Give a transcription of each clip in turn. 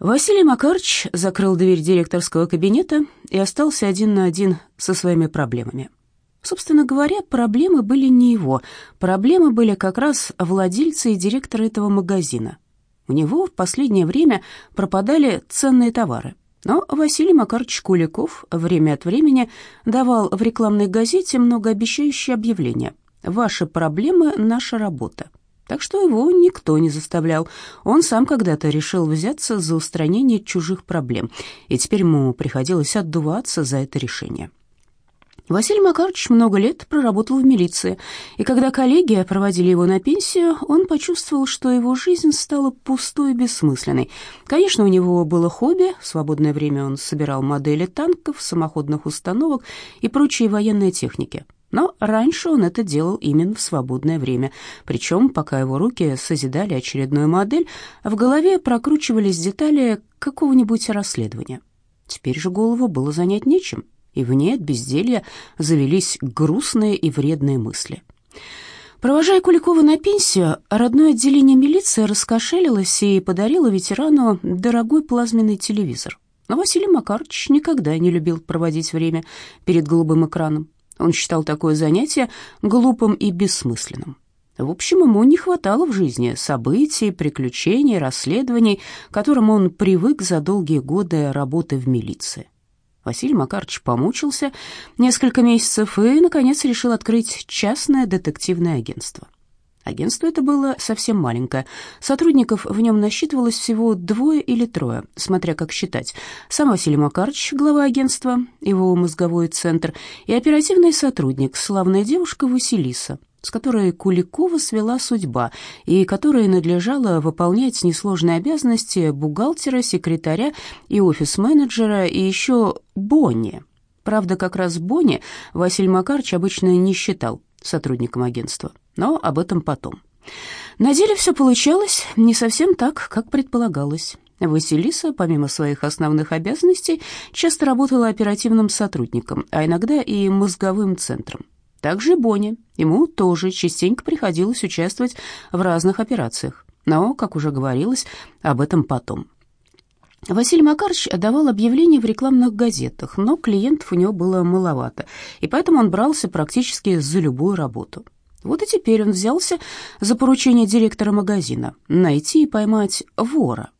Василий Макарович закрыл дверь директорского кабинета и остался один на один со своими проблемами. Собственно говоря, проблемы были не его, проблемы были как раз владельца и директора этого магазина. У него в последнее время пропадали ценные товары. Но Василий Макарович Куликов время от времени давал в рекламной газете многообещающие объявления. «Ваши проблемы – наша работа». Так что его никто не заставлял. Он сам когда-то решил взяться за устранение чужих проблем, и теперь ему приходилось отдуваться за это решение. Василий Макарович много лет проработал в милиции, и когда коллеги проводили его на пенсию, он почувствовал, что его жизнь стала пустой и бессмысленной. Конечно, у него было хобби, в свободное время он собирал модели танков, самоходных установок и прочие военные техники. Но раньше он это делал именно в свободное время, причем, пока его руки созидали очередную модель, в голове прокручивались детали какого-нибудь расследования. Теперь же голову было занять нечем, и в ней от безделья завелись грустные и вредные мысли. Провожая Куликова на пенсию, родное отделение милиции раскошелилось и подарило ветерану дорогой плазменный телевизор. Но Василий Макарович никогда не любил проводить время перед голубым экраном. Он считал такое занятие глупым и бессмысленным. В общем, ему не хватало в жизни событий, приключений, расследований, к которым он привык за долгие годы работы в милиции. Василий Макарович помучился несколько месяцев и, наконец, решил открыть частное детективное агентство. Агентство это было совсем маленькое. Сотрудников в нем насчитывалось всего двое или трое, смотря как считать. Сам Василий Макарович, глава агентства, его мозговой центр, и оперативный сотрудник, славная девушка Василиса, с которой Куликова свела судьба и которой надлежало выполнять несложные обязанности бухгалтера, секретаря и офис-менеджера, и еще Бонни. Правда, как раз Бонни Василий Макарович обычно не считал сотрудником агентства но об этом потом. На деле все получалось не совсем так, как предполагалось. Василиса, помимо своих основных обязанностей, часто работала оперативным сотрудником, а иногда и мозговым центром. Также Бонни. Ему тоже частенько приходилось участвовать в разных операциях. Но, как уже говорилось, об этом потом. Василий Макарович давал объявления в рекламных газетах, но клиентов у него было маловато, и поэтому он брался практически за любую работу. Вот и теперь он взялся за поручение директора магазина найти и поймать вора.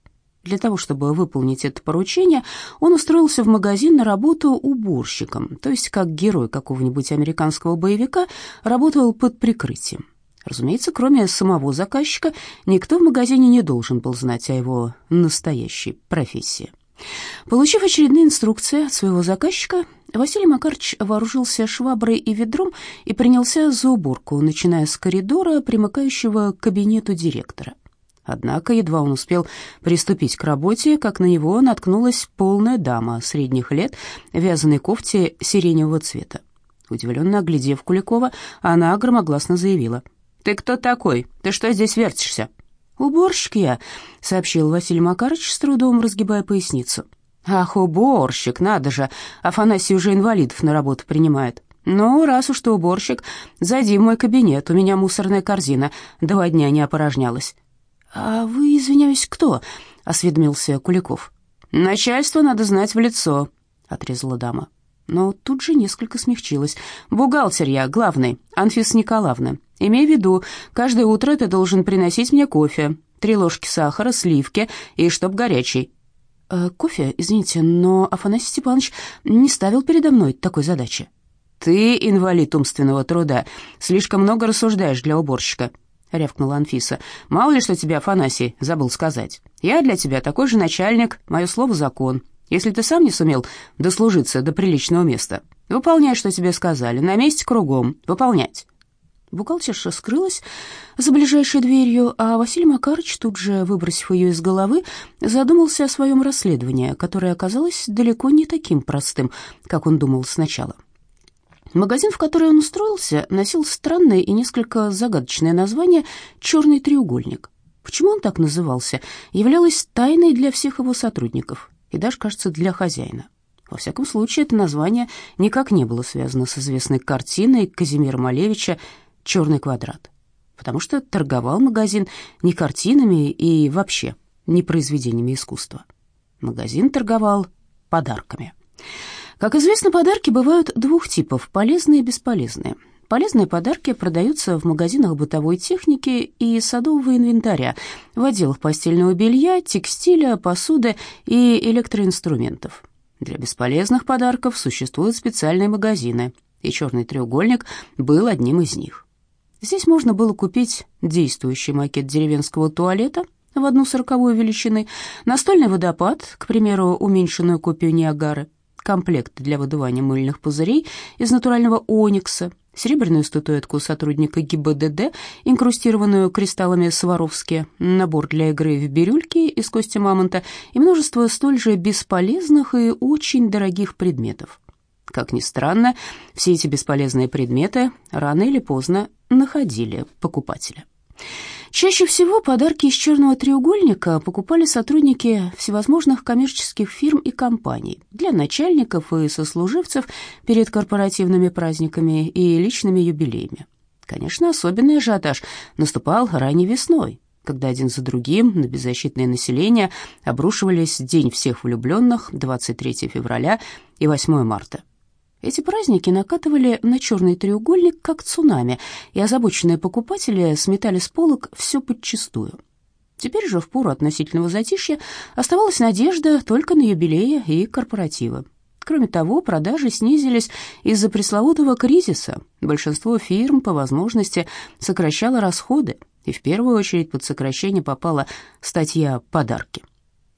Для того, чтобы выполнить это поручение, он устроился в магазин на работу уборщиком, то есть как герой какого-нибудь американского боевика работал под прикрытием. Разумеется, кроме самого заказчика, никто в магазине не должен был знать о его настоящей профессии. Получив очередные инструкции от своего заказчика, Василий Макарович вооружился шваброй и ведром и принялся за уборку, начиная с коридора, примыкающего к кабинету директора. Однако едва он успел приступить к работе, как на него наткнулась полная дама средних лет в вязаной кофте сиреневого цвета. Удивленно оглядев Куликова, она громогласно заявила. «Ты кто такой? Ты что здесь вертишься?» «Уборщик я», — сообщил Василий Макарович, с трудом разгибая поясницу. «Ах, уборщик, надо же, Афанасий уже инвалидов на работу принимает. Ну, раз уж ты уборщик, зайди в мой кабинет, у меня мусорная корзина, два дня не опорожнялась». «А вы, извиняюсь, кто?» — осведомился Куликов. «Начальство надо знать в лицо», — отрезала дама. Но тут же несколько смягчилась. «Бухгалтер я, главный, Анфиса Николаевна. Имей в виду, каждое утро ты должен приносить мне кофе, три ложки сахара, сливки и чтоб горячий». «Э, «Кофе, извините, но Афанасий Степанович не ставил передо мной такой задачи». «Ты инвалид умственного труда, слишком много рассуждаешь для уборщика», — рявкнула Анфиса. «Мало ли, что тебе Афанасий забыл сказать. Я для тебя такой же начальник, мое слово — закон. Если ты сам не сумел дослужиться до приличного места, выполняй, что тебе сказали, на месте кругом, выполнять». Бухгалтерша скрылась за ближайшей дверью, а Василий Макарович, тут же выбросив ее из головы, задумался о своем расследовании, которое оказалось далеко не таким простым, как он думал сначала. Магазин, в который он устроился, носил странное и несколько загадочное название «Черный треугольник». Почему он так назывался, являлось тайной для всех его сотрудников и даже, кажется, для хозяина. Во всяком случае, это название никак не было связано с известной картиной Казимира Малевича черный квадрат, потому что торговал магазин не картинами и вообще не произведениями искусства. Магазин торговал подарками. Как известно, подарки бывают двух типов – полезные и бесполезные. Полезные подарки продаются в магазинах бытовой техники и садового инвентаря, в отделах постельного белья, текстиля, посуды и электроинструментов. Для бесполезных подарков существуют специальные магазины, и «Черный треугольник» был одним из них. Здесь можно было купить действующий макет деревенского туалета в одну сороковую величины, настольный водопад, к примеру, уменьшенную копию Ниагары, комплект для выдувания мыльных пузырей из натурального оникса, серебряную статуэтку сотрудника ГИБДД, инкрустированную кристаллами Сваровски, набор для игры в бирюльки из кости мамонта и множество столь же бесполезных и очень дорогих предметов. Как ни странно, все эти бесполезные предметы рано или поздно находили покупателя. Чаще всего подарки из черного треугольника покупали сотрудники всевозможных коммерческих фирм и компаний для начальников и сослуживцев перед корпоративными праздниками и личными юбилеями. Конечно, особенный ажиотаж наступал ранней весной, когда один за другим на беззащитное население обрушивались День всех влюбленных, 23 февраля и 8 марта. Эти праздники накатывали на черный треугольник, как цунами, и озабоченные покупатели сметали с полок все подчистую. Теперь же в пору относительного затишья оставалась надежда только на юбилеи и корпоративы. Кроме того, продажи снизились из-за пресловутого кризиса. Большинство фирм по возможности сокращало расходы, и в первую очередь под сокращение попала статья «Подарки».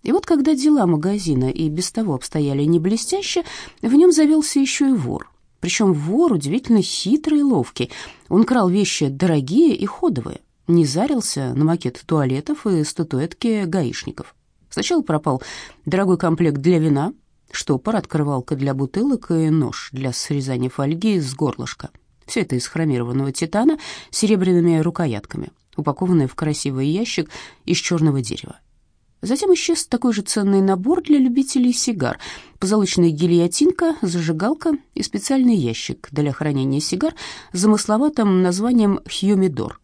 И вот когда дела магазина и без того обстояли не блестяще, в нем завелся еще и вор. Причем вор удивительно хитрый и ловкий. Он крал вещи дорогие и ходовые, не зарился на макет туалетов и статуэтки гаишников. Сначала пропал дорогой комплект для вина, штопор, открывалка для бутылок и нож для срезания фольги с горлышка. Все это из хромированного титана с серебряными рукоятками, упакованное в красивый ящик из черного дерева. Затем исчез такой же ценный набор для любителей сигар, позолоченная гильотинка, зажигалка и специальный ящик для хранения сигар с замысловатым названием «Хьюмидор».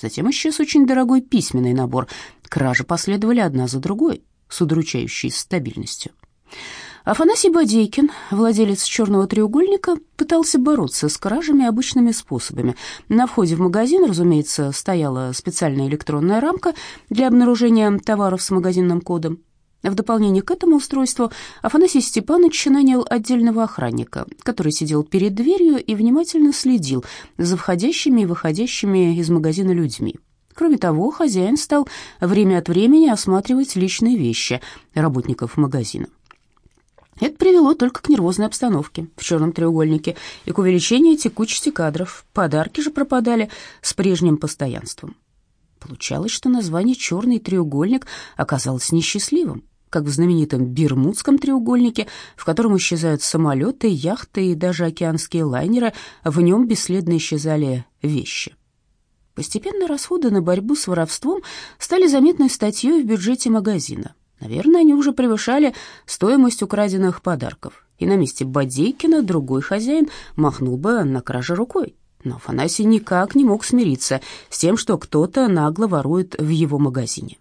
Затем исчез очень дорогой письменный набор. Кражи последовали одна за другой с удручающей стабильностью. Афанасий Бодейкин, владелец «Черного треугольника», пытался бороться с кражами обычными способами. На входе в магазин, разумеется, стояла специальная электронная рамка для обнаружения товаров с магазинным кодом. В дополнение к этому устройству Афанасий Степанович нанял отдельного охранника, который сидел перед дверью и внимательно следил за входящими и выходящими из магазина людьми. Кроме того, хозяин стал время от времени осматривать личные вещи работников магазина. Это привело только к нервозной обстановке в черном треугольнике и к увеличению текучести кадров. Подарки же пропадали с прежним постоянством. Получалось, что название «черный треугольник» оказалось несчастливым, как в знаменитом Бермудском треугольнике, в котором исчезают самолеты, яхты и даже океанские лайнеры, в нем бесследно исчезали вещи. Постепенно расходы на борьбу с воровством стали заметной статьей в бюджете магазина. Наверное, они уже превышали стоимость украденных подарков, и на месте Бодейкина другой хозяин махнул бы на краже рукой. Но Афанасий никак не мог смириться с тем, что кто-то нагло ворует в его магазине.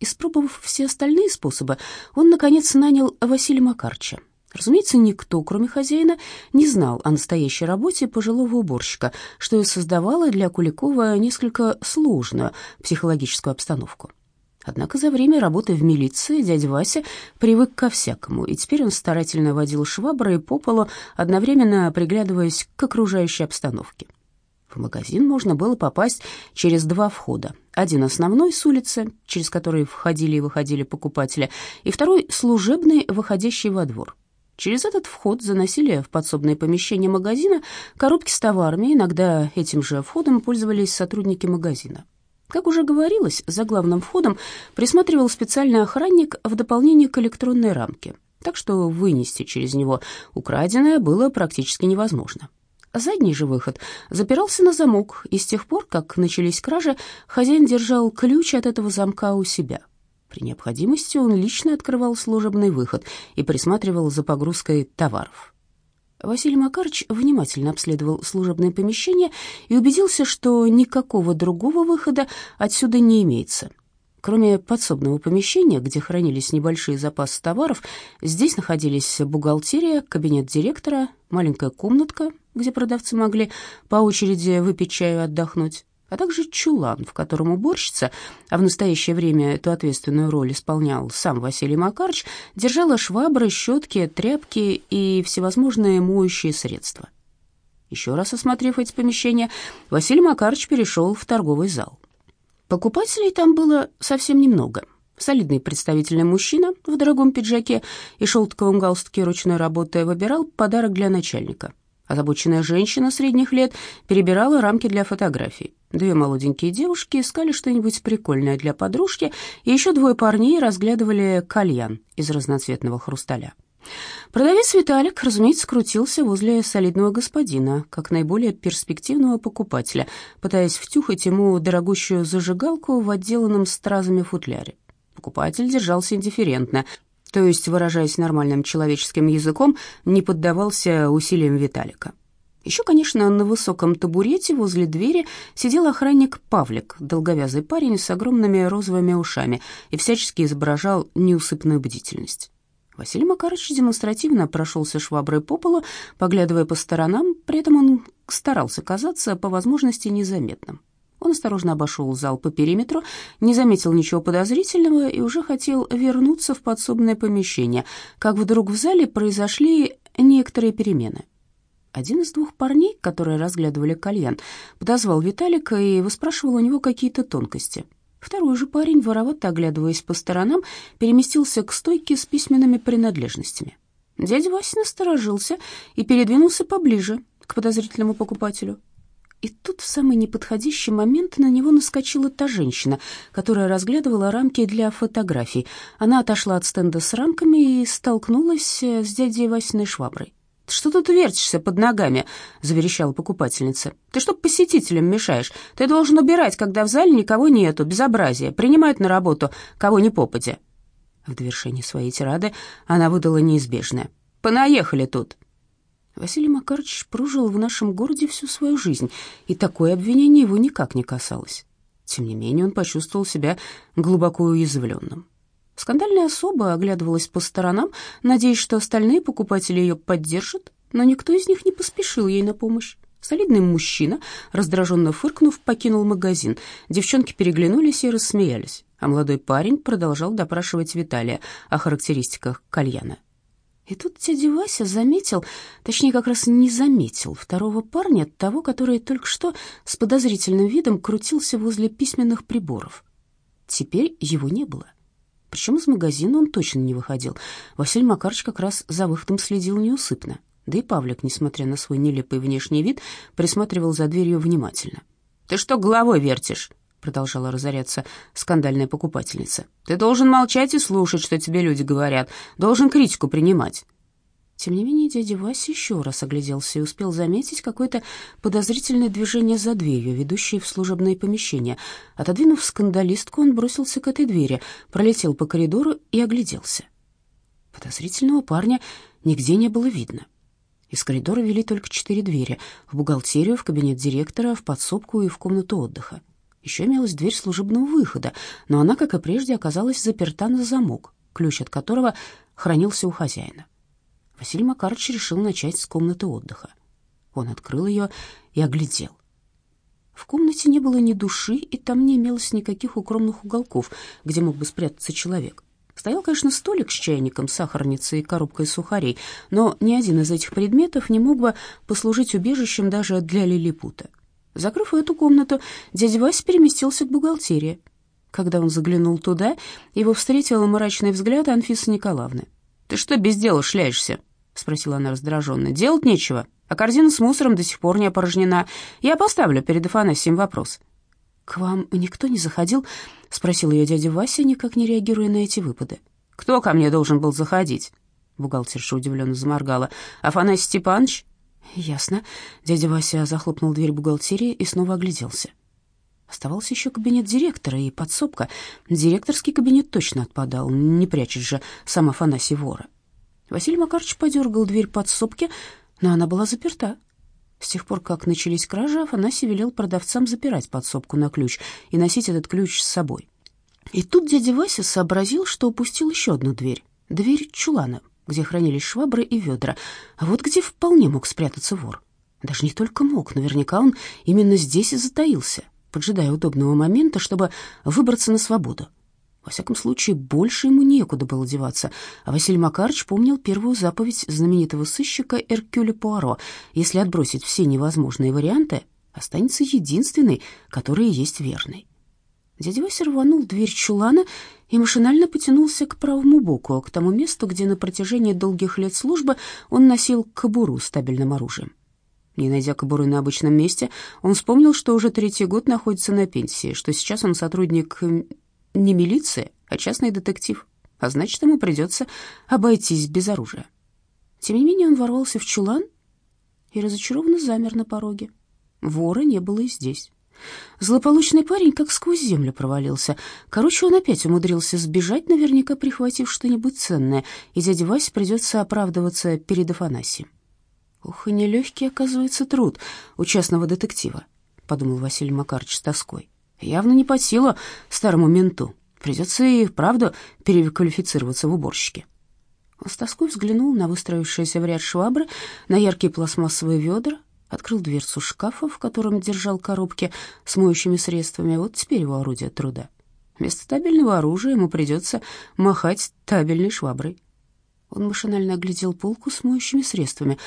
Испробовав все остальные способы, он, наконец, нанял Василия Макарча. Разумеется, никто, кроме хозяина, не знал о настоящей работе пожилого уборщика, что и создавало для Куликова несколько сложную психологическую обстановку. Однако за время работы в милиции дядя Вася привык ко всякому, и теперь он старательно водил шваброй по полу, одновременно приглядываясь к окружающей обстановке. В магазин можно было попасть через два входа. Один основной с улицы, через который входили и выходили покупатели, и второй служебный, выходящий во двор. Через этот вход заносили в подсобное помещение магазина коробки с товарами, иногда этим же входом пользовались сотрудники магазина. Как уже говорилось, за главным входом присматривал специальный охранник в дополнение к электронной рамке, так что вынести через него украденное было практически невозможно. Задний же выход запирался на замок, и с тех пор, как начались кражи, хозяин держал ключ от этого замка у себя. При необходимости он лично открывал служебный выход и присматривал за погрузкой товаров. Василий Макарович внимательно обследовал служебное помещение и убедился, что никакого другого выхода отсюда не имеется. Кроме подсобного помещения, где хранились небольшие запасы товаров, здесь находились бухгалтерия, кабинет директора, маленькая комнатка, где продавцы могли по очереди выпить чаю и отдохнуть, а также чулан, в котором уборщица, а в настоящее время эту ответственную роль исполнял сам Василий Макарович, держала швабры, щетки, тряпки и всевозможные моющие средства. Еще раз осмотрев эти помещения, Василий Макарович перешел в торговый зал. Покупателей там было совсем немного. Солидный представительный мужчина в дорогом пиджаке и шелтковом галстуке ручной работы выбирал подарок для начальника. Озабоченная женщина средних лет перебирала рамки для фотографий. Две молоденькие девушки искали что-нибудь прикольное для подружки, и еще двое парней разглядывали кальян из разноцветного хрусталя. Продавец Виталик, разумеется, крутился возле солидного господина, как наиболее перспективного покупателя, пытаясь втюхать ему дорогущую зажигалку в отделанном стразами футляре. Покупатель держался индифферентно, то есть, выражаясь нормальным человеческим языком, не поддавался усилиям Виталика. Еще, конечно, на высоком табурете возле двери сидел охранник Павлик, долговязый парень с огромными розовыми ушами, и всячески изображал неусыпную бдительность. Василий Макарович демонстративно прошелся шваброй по полу, поглядывая по сторонам, при этом он старался казаться по возможности незаметным. Он осторожно обошел зал по периметру, не заметил ничего подозрительного и уже хотел вернуться в подсобное помещение, как вдруг в зале произошли некоторые перемены. Один из двух парней, которые разглядывали кальян, подозвал Виталика и выспрашивал у него какие-то тонкости. Второй же парень, воровато оглядываясь по сторонам, переместился к стойке с письменными принадлежностями. Дядя Вася насторожился и передвинулся поближе к подозрительному покупателю. И тут в самый неподходящий момент на него наскочила та женщина, которая разглядывала рамки для фотографий. Она отошла от стенда с рамками и столкнулась с дядей Васиной шваброй. «Ты что тут вертишься под ногами?» — заверещала покупательница. «Ты что посетителям мешаешь? Ты должен убирать, когда в зале никого нету, безобразие, принимать на работу, кого ни попадя». В довершении своей тирады она выдала неизбежное. «Понаехали тут!» Василий Макарович прожил в нашем городе всю свою жизнь, и такое обвинение его никак не касалось. Тем не менее он почувствовал себя глубоко уязвленным. Скандальная особа оглядывалась по сторонам, надеясь, что остальные покупатели ее поддержат, но никто из них не поспешил ей на помощь. Солидный мужчина, раздраженно фыркнув, покинул магазин. Девчонки переглянулись и рассмеялись, а молодой парень продолжал допрашивать Виталия о характеристиках кальяна. И тут дядя Вася заметил, точнее, как раз не заметил, второго парня, того, который только что с подозрительным видом крутился возле письменных приборов. Теперь его не было. Причем из магазина он точно не выходил. Василий Макарович как раз за выходом следил неусыпно. Да и Павлик, несмотря на свой нелепый внешний вид, присматривал за дверью внимательно. «Ты что головой вертишь?» Продолжала разоряться скандальная покупательница. «Ты должен молчать и слушать, что тебе люди говорят, должен критику принимать. Тем не менее, дядя Вася еще раз огляделся и успел заметить какое-то подозрительное движение за дверью, ведущей в служебное помещение. Отодвинув скандалистку, он бросился к этой двери, пролетел по коридору и огляделся. Подозрительного парня нигде не было видно. Из коридора вели только четыре двери — в бухгалтерию, в кабинет директора, в подсобку и в комнату отдыха. Еще имелась дверь служебного выхода, но она, как и прежде, оказалась заперта на замок, ключ от которого хранился у хозяина. Василий Макарович решил начать с комнаты отдыха. Он открыл ее и оглядел. В комнате не было ни души, и там не имелось никаких укромных уголков, где мог бы спрятаться человек. Стоял, конечно, столик с чайником, сахарницей и коробкой сухарей, но ни один из этих предметов не мог бы послужить убежищем даже для лилипута. Закрыв эту комнату, дядя Вася переместился к бухгалтерии. Когда он заглянул туда, его встретил мрачный взгляд Анфисы Николаевны. «Ты что без дела шляешься?» — спросила она раздраженно. «Делать нечего, а корзина с мусором до сих пор не опорожнена. Я поставлю перед Афанасием вопрос». «К вам никто не заходил?» — спросил ее дядя Вася, никак не реагируя на эти выпады. «Кто ко мне должен был заходить?» Бухгалтерша удивленно заморгала. «Афанасий Степанович?» «Ясно». Дядя Вася захлопнул дверь бухгалтерии и снова огляделся. Оставался еще кабинет директора и подсобка. Директорский кабинет точно отпадал, не прячет же сам Афанасий вора. Василий Макарович подергал дверь подсобки, но она была заперта. С тех пор, как начались кражи, Афанасий велел продавцам запирать подсобку на ключ и носить этот ключ с собой. И тут дядя Вася сообразил, что упустил еще одну дверь. Дверь чулана, где хранились швабры и ведра. А вот где вполне мог спрятаться вор. Даже не только мог, наверняка он именно здесь и затаился, поджидая удобного момента, чтобы выбраться на свободу. Во всяком случае, больше ему некуда было деваться, а Василий Макарович помнил первую заповедь знаменитого сыщика Эркюля Пуаро. Если отбросить все невозможные варианты, останется единственный, который есть верный. Дядя Вася рванул дверь чулана и машинально потянулся к правому боку, к тому месту, где на протяжении долгих лет службы он носил кобуру с табельным оружием. Не найдя кобуры на обычном месте, он вспомнил, что уже третий год находится на пенсии, что сейчас он сотрудник не милиция, а частный детектив, а значит, ему придется обойтись без оружия. Тем не менее он ворвался в чулан и разочарованно замер на пороге. Вора не было и здесь. Злополучный парень как сквозь землю провалился. Короче, он опять умудрился сбежать, наверняка прихватив что-нибудь ценное, и дяде Васе придется оправдываться перед Афанасием. «Ух, и нелегкий, оказывается, труд у частного детектива», — подумал Василий Макарович с тоской. «Явно не под силу старому менту. Придется и вправду переквалифицироваться в уборщике». Он с тоской взглянул на выстроившиеся в ряд швабры, на яркие пластмассовые ведра, открыл дверцу шкафа, в котором держал коробки с моющими средствами. Вот теперь его орудие труда. Вместо табельного оружия ему придется махать табельной шваброй. Он машинально оглядел полку с моющими средствами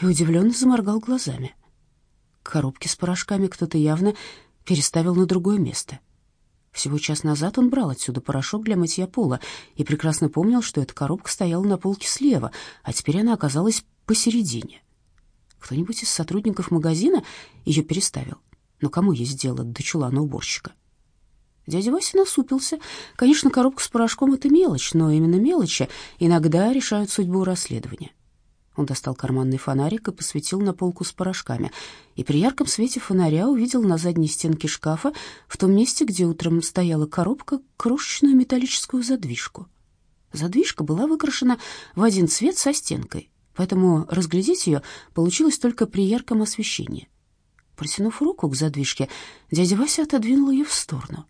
и удивленно заморгал глазами. Коробки с порошками кто-то явно переставил на другое место. Всего час назад он брал отсюда порошок для мытья пола и прекрасно помнил, что эта коробка стояла на полке слева, а теперь она оказалась посередине. Кто-нибудь из сотрудников магазина ее переставил. Но кому есть дело до чулана уборщика? Дядя Вася насупился. Конечно, коробка с порошком — это мелочь, но именно мелочи иногда решают судьбу расследования. Он достал карманный фонарик и посветил на полку с порошками. И при ярком свете фонаря увидел на задней стенке шкафа, в том месте, где утром стояла коробка, крошечную металлическую задвижку. Задвижка была выкрашена в один цвет со стенкой, поэтому разглядеть ее получилось только при ярком освещении. Протянув руку к задвижке, дядя Вася отодвинул ее в сторону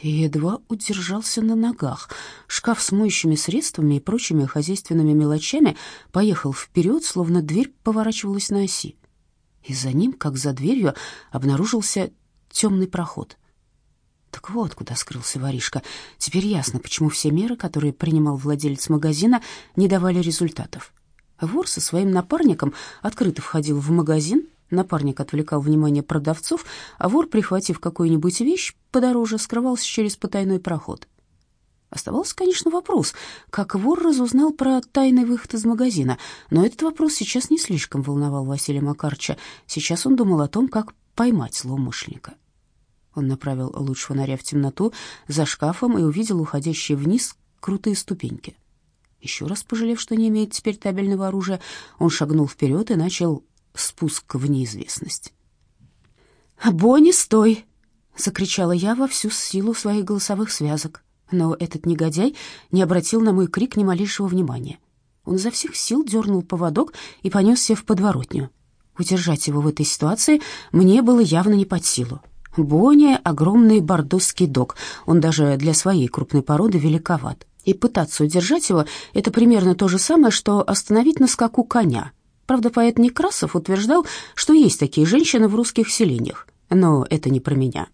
и едва удержался на ногах. Шкаф с моющими средствами и прочими хозяйственными мелочами поехал вперед, словно дверь поворачивалась на оси. И за ним, как за дверью, обнаружился темный проход. Так вот, куда скрылся воришка. Теперь ясно, почему все меры, которые принимал владелец магазина, не давали результатов. Вор со своим напарником открыто входил в магазин, напарник отвлекал внимание продавцов, а вор, прихватив какую-нибудь вещь подороже, скрывался через потайной проход. Оставался, конечно, вопрос, как вор разузнал про тайный выход из магазина, но этот вопрос сейчас не слишком волновал Василия Макарча. Сейчас он думал о том, как поймать злоумышленника. Он направил луч фонаря в темноту за шкафом и увидел уходящие вниз крутые ступеньки. Еще раз пожалев, что не имеет теперь табельного оружия, он шагнул вперед и начал спуск в неизвестность. «Бонни, стой!» — закричала я во всю силу своих голосовых связок. Но этот негодяй не обратил на мой крик ни малейшего внимания. Он изо всех сил дернул поводок и понесся в подворотню. Удержать его в этой ситуации мне было явно не под силу. Бонни — огромный бордосский дог, он даже для своей крупной породы великоват и пытаться удержать его — это примерно то же самое, что остановить на скаку коня. Правда, поэт Некрасов утверждал, что есть такие женщины в русских селениях, но это не про меня.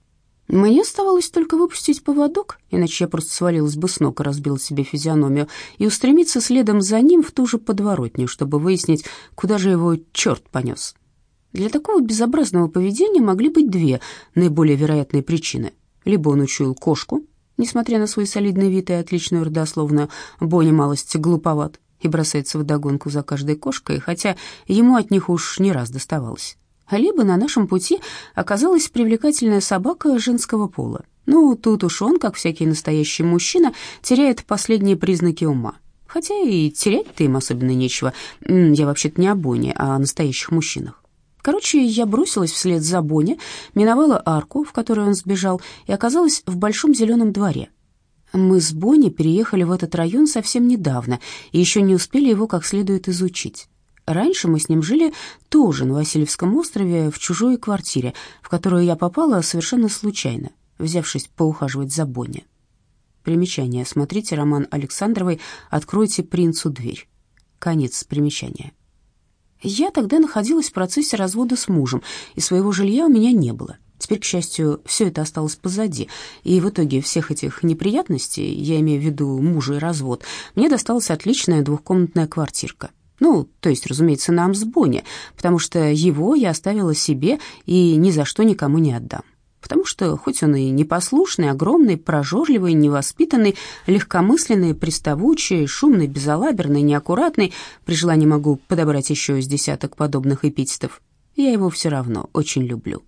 Мне оставалось только выпустить поводок, иначе я просто свалилась бы с ног и разбила себе физиономию, и устремиться следом за ним в ту же подворотню, чтобы выяснить, куда же его черт понес. Для такого безобразного поведения могли быть две наиболее вероятные причины. Либо он учуял кошку, Несмотря на свой солидный вид и отличную родословную, Бонни малость глуповат и бросается в догонку за каждой кошкой, хотя ему от них уж не раз доставалось. Либо на нашем пути оказалась привлекательная собака женского пола. Ну, тут уж он, как всякий настоящий мужчина, теряет последние признаки ума. Хотя и терять-то им особенно нечего. Я вообще-то не о Бонни, а о настоящих мужчинах. Короче, я бросилась вслед за Бонни, миновала арку, в которой он сбежал, и оказалась в большом зеленом дворе. Мы с Бонни переехали в этот район совсем недавно и еще не успели его как следует изучить. Раньше мы с ним жили тоже на Васильевском острове в чужой квартире, в которую я попала совершенно случайно, взявшись поухаживать за Бонни. Примечание. Смотрите роман Александровой «Откройте принцу дверь». Конец примечания. Я тогда находилась в процессе развода с мужем, и своего жилья у меня не было. Теперь, к счастью, все это осталось позади, и в итоге всех этих неприятностей, я имею в виду мужа и развод, мне досталась отличная двухкомнатная квартирка. Ну, то есть, разумеется, нам с Бонни, потому что его я оставила себе и ни за что никому не отдам потому что хоть он и непослушный, огромный, прожорливый, невоспитанный, легкомысленный, приставучий, шумный, безалаберный, неаккуратный, при желании могу подобрать еще с десяток подобных эпитетов, я его все равно очень люблю.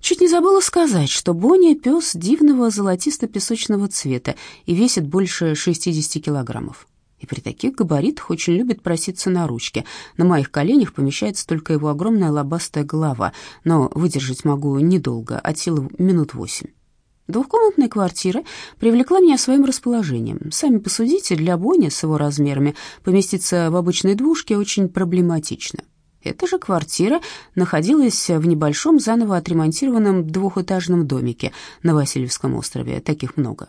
Чуть не забыла сказать, что Бонни — пес дивного золотисто-песочного цвета и весит больше 60 килограммов и при таких габаритах очень любит проситься на ручки. На моих коленях помещается только его огромная лобастая голова, но выдержать могу недолго, от силы минут восемь. Двухкомнатная квартира привлекла меня своим расположением. Сами посудите, для Бони с его размерами поместиться в обычной двушке очень проблематично. Эта же квартира находилась в небольшом заново отремонтированном двухэтажном домике на Васильевском острове, таких много.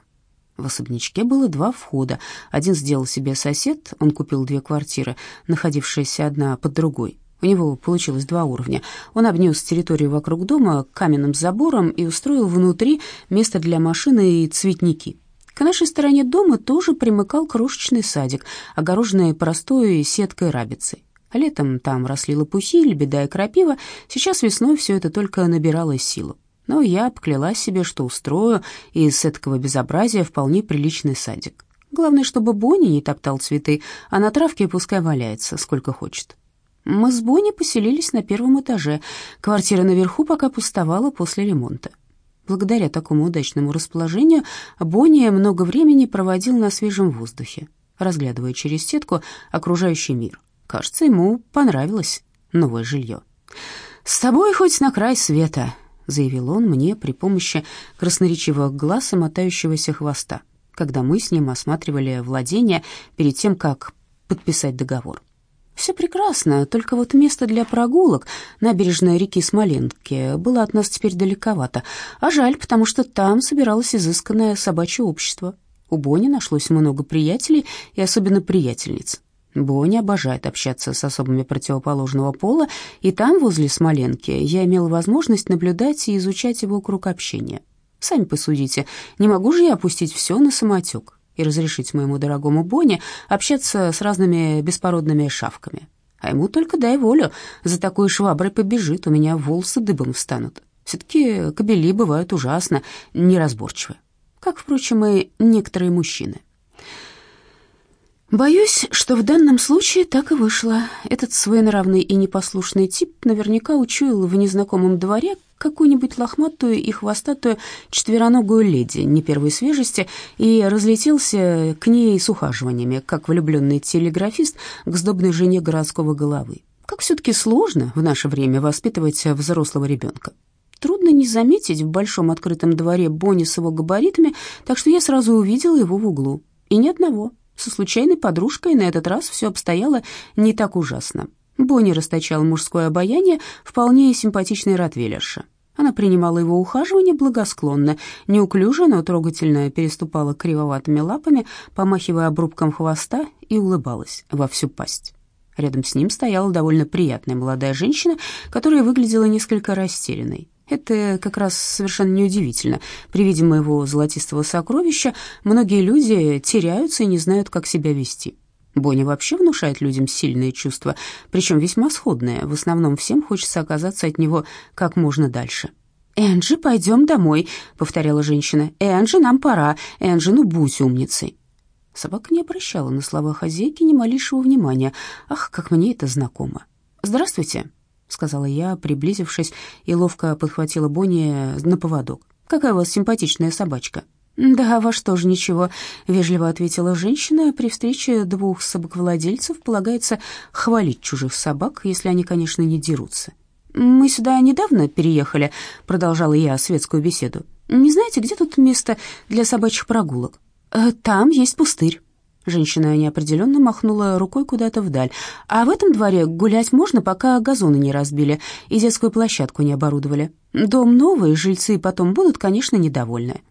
В особнячке было два входа. Один сделал себе сосед, он купил две квартиры, находившиеся одна под другой. У него получилось два уровня. Он обнес территорию вокруг дома каменным забором и устроил внутри место для машины и цветники. К нашей стороне дома тоже примыкал крошечный садик, огороженный простой сеткой рабицей. Летом там росли лопухи, лебеда и крапива, сейчас весной все это только набирало силу но я поклялась себе, что устрою из этого безобразия вполне приличный садик. Главное, чтобы Бонни не топтал цветы, а на травке пускай валяется, сколько хочет. Мы с Бонни поселились на первом этаже. Квартира наверху пока пустовала после ремонта. Благодаря такому удачному расположению Бонни много времени проводил на свежем воздухе, разглядывая через сетку окружающий мир. Кажется, ему понравилось новое жилье. «С тобой хоть на край света», заявил он мне при помощи красноречивых глаз и мотающегося хвоста, когда мы с ним осматривали владение перед тем, как подписать договор. Все прекрасно, только вот место для прогулок, набережная реки Смоленки, было от нас теперь далековато. А жаль, потому что там собиралось изысканное собачье общество. У Бони нашлось много приятелей и особенно приятельниц. Боня обожает общаться с особами противоположного пола, и там, возле Смоленки, я имела возможность наблюдать и изучать его круг общения. Сами посудите, не могу же я опустить все на самотек и разрешить моему дорогому Боне общаться с разными беспородными шавками. А ему только дай волю, за такой шваброй побежит, у меня волосы дыбом встанут. Все-таки кобели бывают ужасно неразборчивы, как, впрочем, и некоторые мужчины. Боюсь, что в данном случае так и вышло. Этот своенравный и непослушный тип наверняка учуял в незнакомом дворе какую-нибудь лохматую и хвостатую четвероногую леди не первой свежести и разлетелся к ней с ухаживаниями, как влюбленный телеграфист к сдобной жене городского головы. Как все-таки сложно в наше время воспитывать взрослого ребенка. Трудно не заметить в большом открытом дворе Бонни с его габаритами, так что я сразу увидела его в углу. И ни одного. Со случайной подружкой на этот раз все обстояло не так ужасно. Бонни расточал мужское обаяние, вполне симпатичной ротвейлерша. Она принимала его ухаживание благосклонно, неуклюже, но трогательно переступала кривоватыми лапами, помахивая обрубком хвоста и улыбалась во всю пасть. Рядом с ним стояла довольно приятная молодая женщина, которая выглядела несколько растерянной. Это как раз совершенно неудивительно. При виде моего золотистого сокровища многие люди теряются и не знают, как себя вести. Бонни вообще внушает людям сильные чувства, причем весьма сходные. В основном всем хочется оказаться от него как можно дальше. «Энджи, пойдем домой», — повторяла женщина. «Энджи, нам пора. Энджи, ну будь умницей». Собака не обращала на слова хозяйки ни малейшего внимания. Ах, как мне это знакомо. «Здравствуйте», сказала я, приблизившись, и ловко подхватила Бонни на поводок. «Какая у вас симпатичная собачка». «Да, во что же ничего», — вежливо ответила женщина. «При встрече двух собаковладельцев полагается хвалить чужих собак, если они, конечно, не дерутся». «Мы сюда недавно переехали», — продолжала я светскую беседу. «Не знаете, где тут место для собачьих прогулок?» «Э, «Там есть пустырь». Женщина неопределенно махнула рукой куда-то вдаль. «А в этом дворе гулять можно, пока газоны не разбили и детскую площадку не оборудовали. Дом новый, жильцы потом будут, конечно, недовольны».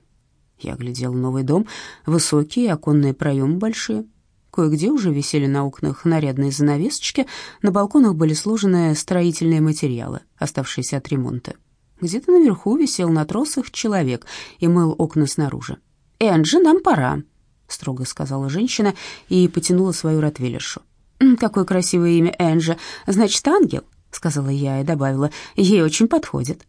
Я глядел новый дом, высокие оконные проемы большие. Кое-где уже висели на окнах нарядные занавесочки, на балконах были сложены строительные материалы, оставшиеся от ремонта. Где-то наверху висел на тросах человек и мыл окна снаружи. «Энджи, нам пора», — строго сказала женщина и потянула свою ротвейлершу. «Какое красивое имя Энджи, значит, ангел», — сказала я и добавила, «ей очень подходит».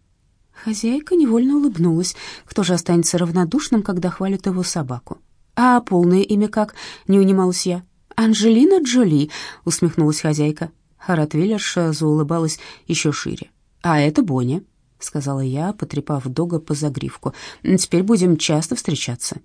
Хозяйка невольно улыбнулась. Кто же останется равнодушным, когда хвалят его собаку? «А полное имя как?» — не унималась я. «Анжелина Джоли», — усмехнулась хозяйка. Ротвейлерша заулыбалась еще шире. «А это Бонни», — сказала я, потрепав дога по загривку. «Теперь будем часто встречаться».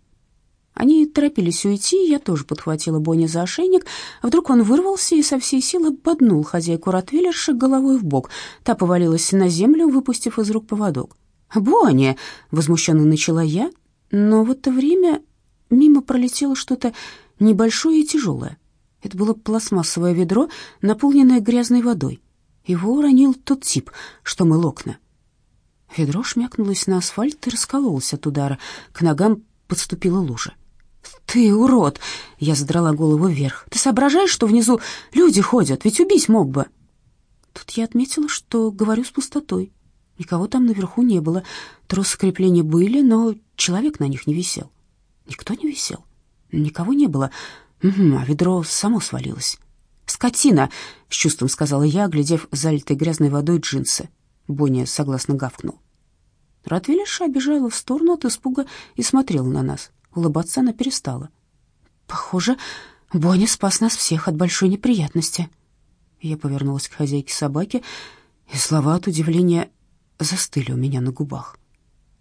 Они торопились уйти, я тоже подхватила Бонни за ошейник. Вдруг он вырвался и со всей силы боднул хозяйку Ротвейлерши головой в бок. Та повалилась на землю, выпустив из рук поводок. «Бонни!» — возмущенно начала я, но в это время мимо пролетело что-то небольшое и тяжелое. Это было пластмассовое ведро, наполненное грязной водой. Его уронил тот тип, что мыл окна. Ведро шмякнулось на асфальт и раскололось от удара. К ногам подступила лужа. «Ты урод!» — я задрала голову вверх. «Ты соображаешь, что внизу люди ходят? Ведь убить мог бы!» Тут я отметила, что говорю с пустотой. Никого там наверху не было. Тросы крепления были, но человек на них не висел. Никто не висел. Никого не было. А ведро само свалилось. «Скотина!» — с чувством сказала я, глядев залитой грязной водой джинсы. Бонни согласно гавкнул. Ротвейлерша бежала в сторону от испуга и смотрела на нас. Улыбаться она перестала. «Похоже, Бонни спас нас всех от большой неприятности». Я повернулась к хозяйке собаки, и слова от удивления застыли у меня на губах.